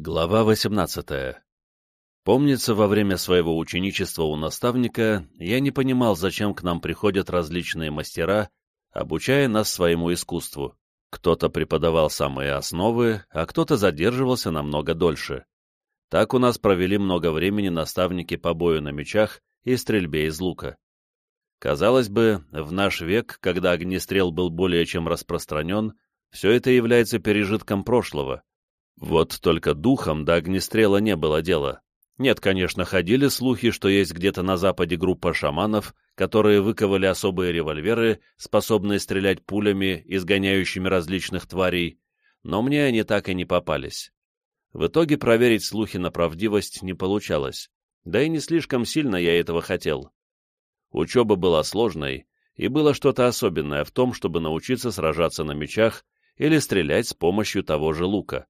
Глава 18. Помнится, во время своего ученичества у наставника я не понимал, зачем к нам приходят различные мастера, обучая нас своему искусству. Кто-то преподавал самые основы, а кто-то задерживался намного дольше. Так у нас провели много времени наставники по бою на мечах и стрельбе из лука. Казалось бы, в наш век, когда огнестрел был более чем распространен, все это является пережитком прошлого, вот только духом до огнестрела не было дела. Нет, конечно, ходили слухи, что есть где-то на западе группа шаманов, которые выковали особые револьверы, способные стрелять пулями, изгоняющими различных тварей, но мне они так и не попались. В итоге проверить слухи на правдивость не получалось, да и не слишком сильно я этого хотел. Учеба была сложной, и было что-то особенное в том, чтобы научиться сражаться на мечах или стрелять с помощью того же лука.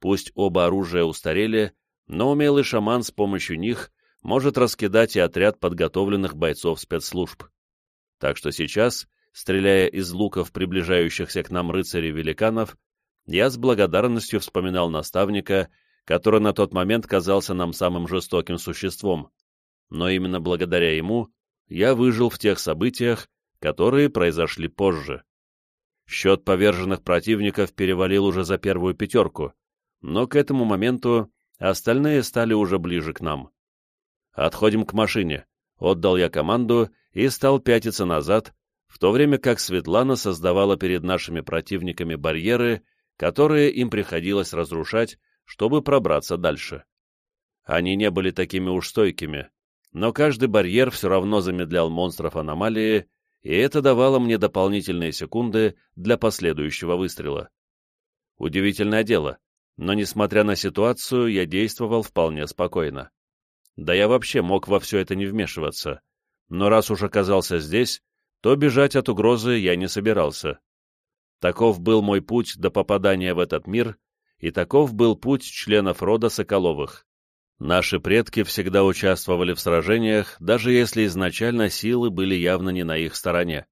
Пусть оба оружия устарели, но умелый шаман с помощью них может раскидать и отряд подготовленных бойцов спецслужб. Так что сейчас, стреляя из луков приближающихся к нам рыцарей-великанов, я с благодарностью вспоминал наставника, который на тот момент казался нам самым жестоким существом. Но именно благодаря ему я выжил в тех событиях, которые произошли позже. Счет поверженных противников перевалил уже за первую пятерку, но к этому моменту остальные стали уже ближе к нам. «Отходим к машине», — отдал я команду и стал пятиться назад, в то время как Светлана создавала перед нашими противниками барьеры, которые им приходилось разрушать, чтобы пробраться дальше. Они не были такими уж стойкими, но каждый барьер все равно замедлял монстров аномалии, и это давало мне дополнительные секунды для последующего выстрела. Удивительное дело, но, несмотря на ситуацию, я действовал вполне спокойно. Да я вообще мог во все это не вмешиваться. Но раз уж оказался здесь, то бежать от угрозы я не собирался. Таков был мой путь до попадания в этот мир, и таков был путь членов рода Соколовых. Наши предки всегда участвовали в сражениях, даже если изначально силы были явно не на их стороне.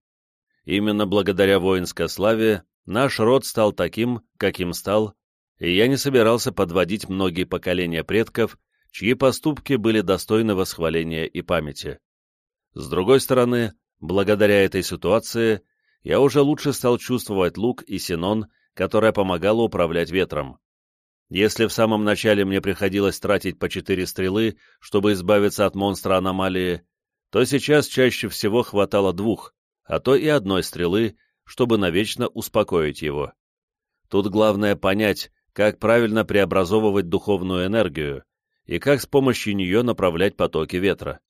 Именно благодаря воинской славе наш род стал таким, каким стал, и я не собирался подводить многие поколения предков, чьи поступки были достойны восхваления и памяти. С другой стороны, благодаря этой ситуации, я уже лучше стал чувствовать лук и синон, которая помогала управлять ветром. Если в самом начале мне приходилось тратить по четыре стрелы, чтобы избавиться от монстра аномалии, то сейчас чаще всего хватало двух, а то и одной стрелы, чтобы навечно успокоить его. Тут главное понять, как правильно преобразовывать духовную энергию и как с помощью нее направлять потоки ветра.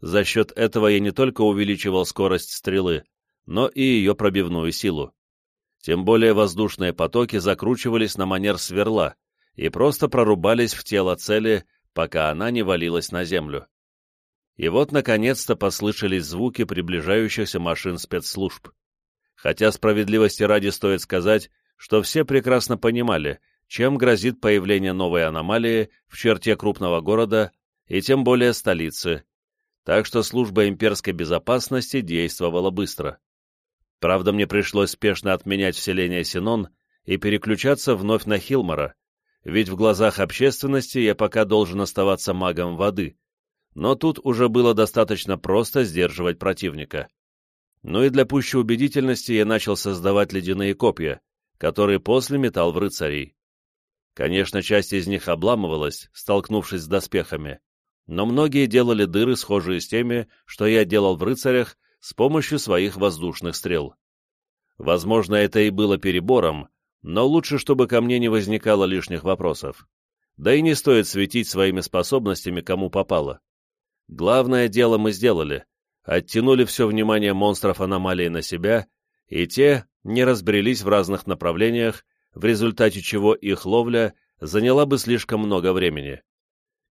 За счет этого я не только увеличивал скорость стрелы, но и ее пробивную силу. Тем более воздушные потоки закручивались на манер сверла и просто прорубались в тело цели, пока она не валилась на землю. И вот, наконец-то, послышались звуки приближающихся машин спецслужб. Хотя справедливости ради стоит сказать, что все прекрасно понимали, чем грозит появление новой аномалии в черте крупного города и тем более столицы, так что служба имперской безопасности действовала быстро. Правда, мне пришлось спешно отменять вселение Синон и переключаться вновь на Хилмора, ведь в глазах общественности я пока должен оставаться магом воды, но тут уже было достаточно просто сдерживать противника. Ну и для пущей убедительности я начал создавать ледяные копья, которые после метал в рыцарей. Конечно, часть из них обламывалась, столкнувшись с доспехами, но многие делали дыры, схожие с теми, что я делал в рыцарях, с помощью своих воздушных стрел. Возможно, это и было перебором, но лучше, чтобы ко мне не возникало лишних вопросов. Да и не стоит светить своими способностями, кому попало. Главное дело мы сделали. Оттянули все внимание монстров аномалии на себя, и те не разбрелись в разных направлениях, в результате чего их ловля заняла бы слишком много времени.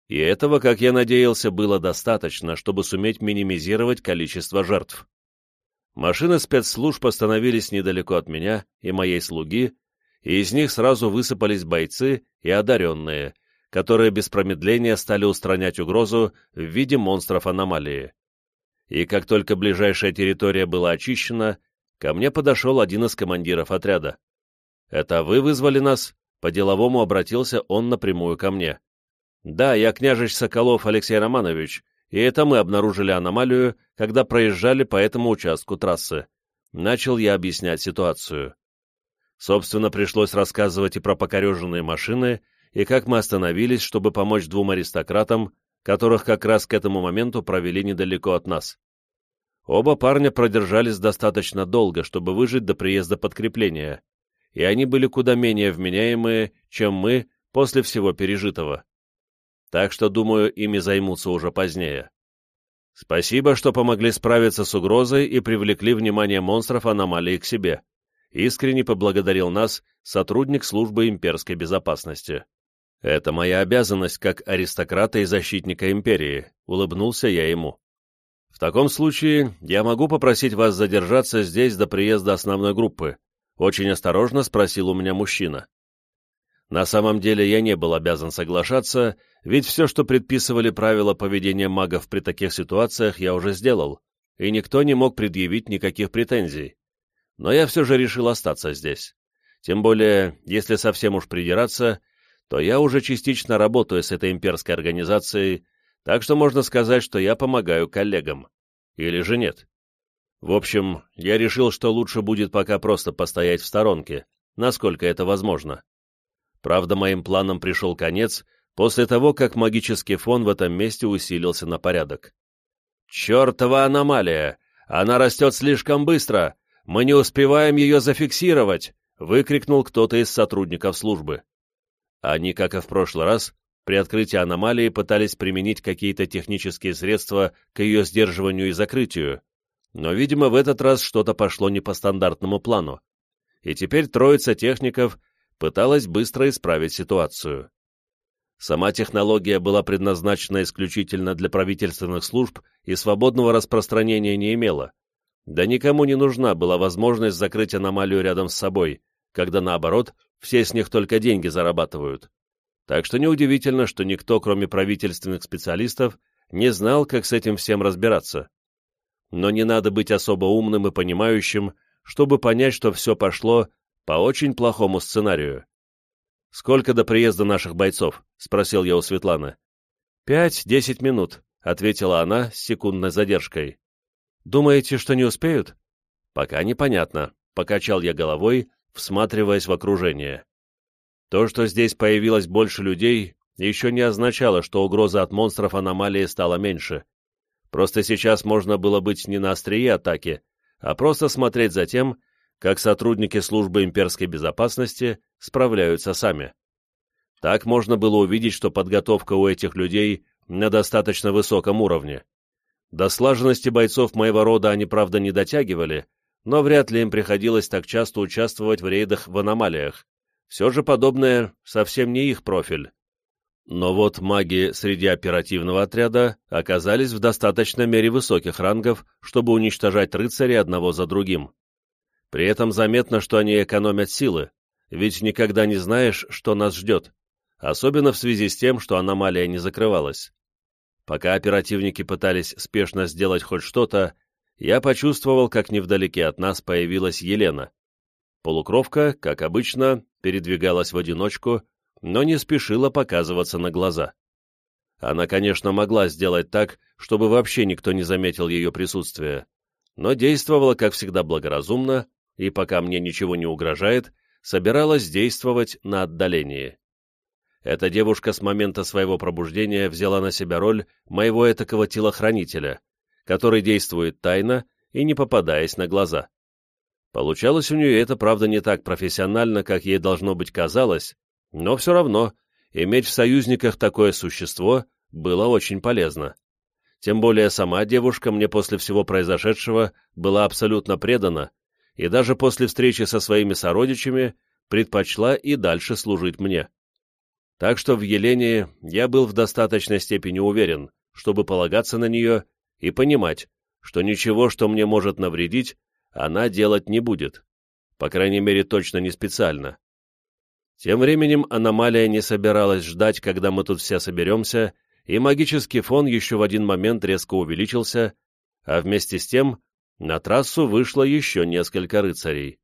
И этого, как я надеялся, было достаточно, чтобы суметь минимизировать количество жертв. Машины спецслужб остановились недалеко от меня и моей слуги, и из них сразу высыпались бойцы и одаренные, которые без промедления стали устранять угрозу в виде монстров аномалии. И как только ближайшая территория была очищена, ко мне подошел один из командиров отряда. «Это вы вызвали нас?» — По-деловому обратился он напрямую ко мне. «Да, я княжич Соколов Алексей Романович, и это мы обнаружили аномалию, когда проезжали по этому участку трассы. Начал я объяснять ситуацию. Собственно, пришлось рассказывать и про покореженные машины, и как мы остановились, чтобы помочь двум аристократам, которых как раз к этому моменту провели недалеко от нас. Оба парня продержались достаточно долго, чтобы выжить до приезда подкрепления, и они были куда менее вменяемые, чем мы после всего пережитого. Так что, думаю, ими займутся уже позднее. Спасибо, что помогли справиться с угрозой и привлекли внимание монстров аномалии к себе. Искренне поблагодарил нас сотрудник службы имперской безопасности. Это моя обязанность как аристократа и защитника империи, улыбнулся я ему. В таком случае я могу попросить вас задержаться здесь до приезда основной группы, очень осторожно спросил у меня мужчина. На самом деле я не был обязан соглашаться, ведь все, что предписывали правила поведения магов при таких ситуациях, я уже сделал, и никто не мог предъявить никаких претензий. Но я все же решил остаться здесь. Тем более, если совсем уж придираться, то я уже частично работаю с этой имперской организацией, так что можно сказать, что я помогаю коллегам. Или же нет? В общем, я решил, что лучше будет пока просто постоять в сторонке, насколько это возможно. Правда, моим планам пришел конец после того, как магический фон в этом месте усилился на порядок. «Чертова аномалия! Она растет слишком быстро! Мы не успеваем ее зафиксировать!» — выкрикнул кто-то из сотрудников службы. Они, как и в прошлый раз, при открытии аномалии пытались применить какие-то технические средства к ее сдерживанию и закрытию, но, видимо, в этот раз что-то пошло не по стандартному плану. И теперь троица техников пыталась быстро исправить ситуацию. Сама технология была предназначена исключительно для правительственных служб и свободного распространения не имела. Да никому не нужна была возможность закрыть аномалию рядом с собой, когда, наоборот, все с них только деньги зарабатывают. Так что неудивительно, что никто, кроме правительственных специалистов, не знал, как с этим всем разбираться. Но не надо быть особо умным и понимающим, чтобы понять, что все пошло по очень плохому сценарию. «Сколько до приезда наших бойцов?» — спросил я у Светланы. «Пять-десять минут», — ответила она с секундной задержкой. «Думаете, что не успеют?» «Пока непонятно», — покачал я головой, всматриваясь в окружение. То, что здесь появилось больше людей, еще не означало, что угроза от монстров аномалии стала меньше. Просто сейчас можно было быть не на острие атаки, а просто смотреть за тем, как сотрудники службы имперской безопасности справляются сами. Так можно было увидеть, что подготовка у этих людей на достаточно высоком уровне. До слаженности бойцов моего рода они, правда, не дотягивали, но вряд ли им приходилось так часто участвовать в рейдах в аномалиях. Все же подобное совсем не их профиль. Но вот маги среди оперативного отряда оказались в достаточной мере высоких рангов, чтобы уничтожать рыцарей одного за другим. При этом заметно, что они экономят силы, ведь никогда не знаешь, что нас ждет, особенно в связи с тем, что аномалия не закрывалась. Пока оперативники пытались спешно сделать хоть что-то, я почувствовал, как невдалеке от нас появилась Елена. Полукровка, как обычно, передвигалась в одиночку, но не спешила показываться на глаза. Она, конечно, могла сделать так, чтобы вообще никто не заметил ее присутствие, но действовала, как всегда, благоразумно и, пока мне ничего не угрожает, собиралась действовать на отдалении. Эта девушка с момента своего пробуждения взяла на себя роль моего этакого телохранителя, который действует тайно и не попадаясь на глаза. Получалось у нее это, правда, не так профессионально, как ей должно быть казалось, но все равно иметь в союзниках такое существо было очень полезно. Тем более сама девушка мне после всего произошедшего была абсолютно предана и даже после встречи со своими сородичами предпочла и дальше служить мне. Так что в Елене я был в достаточной степени уверен, чтобы полагаться на нее и понимать, что ничего, что мне может навредить, она делать не будет. По крайней мере, точно не специально. Тем временем аномалия не собиралась ждать, когда мы тут все соберемся, и магический фон еще в один момент резко увеличился, а вместе с тем на трассу вышло еще несколько рыцарей.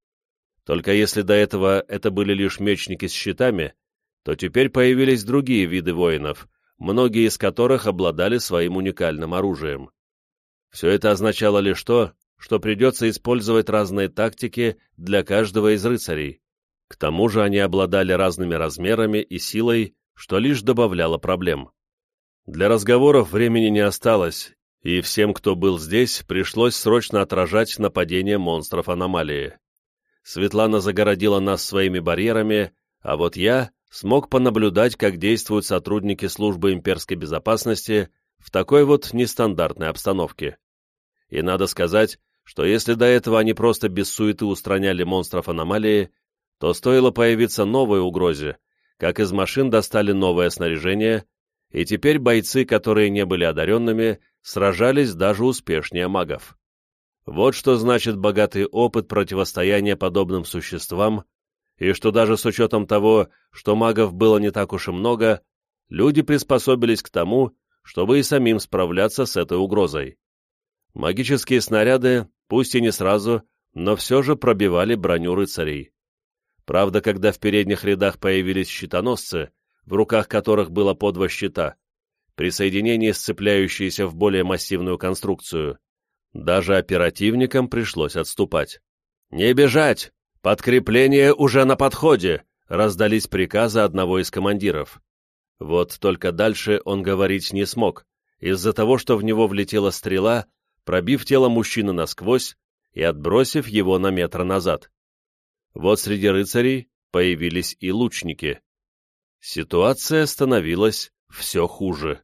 Только если до этого это были лишь мечники с щитами, то теперь появились другие виды воинов, многие из которых обладали своим уникальным оружием. Все это означало лишь то, что придется использовать разные тактики для каждого из рыцарей. К тому же они обладали разными размерами и силой, что лишь добавляло проблем. Для разговоров времени не осталось, и всем, кто был здесь, пришлось срочно отражать нападение монстров аномалии. Светлана загородила нас своими барьерами, а вот я смог понаблюдать, как действуют сотрудники службы имперской безопасности в такой вот нестандартной обстановке. И надо сказать, что если до этого они просто без суеты устраняли монстров аномалии, то стоило появиться новой угрозе, как из машин достали новое снаряжение, и теперь бойцы, которые не были одаренными, сражались даже успешнее магов. Вот что значит богатый опыт противостояния подобным существам, и что даже с учетом того, что магов было не так уж и много, люди приспособились к тому, чтобы и самим справляться с этой угрозой. Магические снаряды, пусть и не сразу, но все же пробивали броню рыцарей. Правда, когда в передних рядах появились щитоносцы, в руках которых было по два щита, при соединении сцепляющиеся в более массивную конструкцию. Даже оперативникам пришлось отступать. «Не бежать! Подкрепление уже на подходе!» раздались приказы одного из командиров. Вот только дальше он говорить не смог, из-за того, что в него влетела стрела, пробив тело мужчины насквозь и отбросив его на метр назад. Вот среди рыцарей появились и лучники. Ситуация становилась все хуже.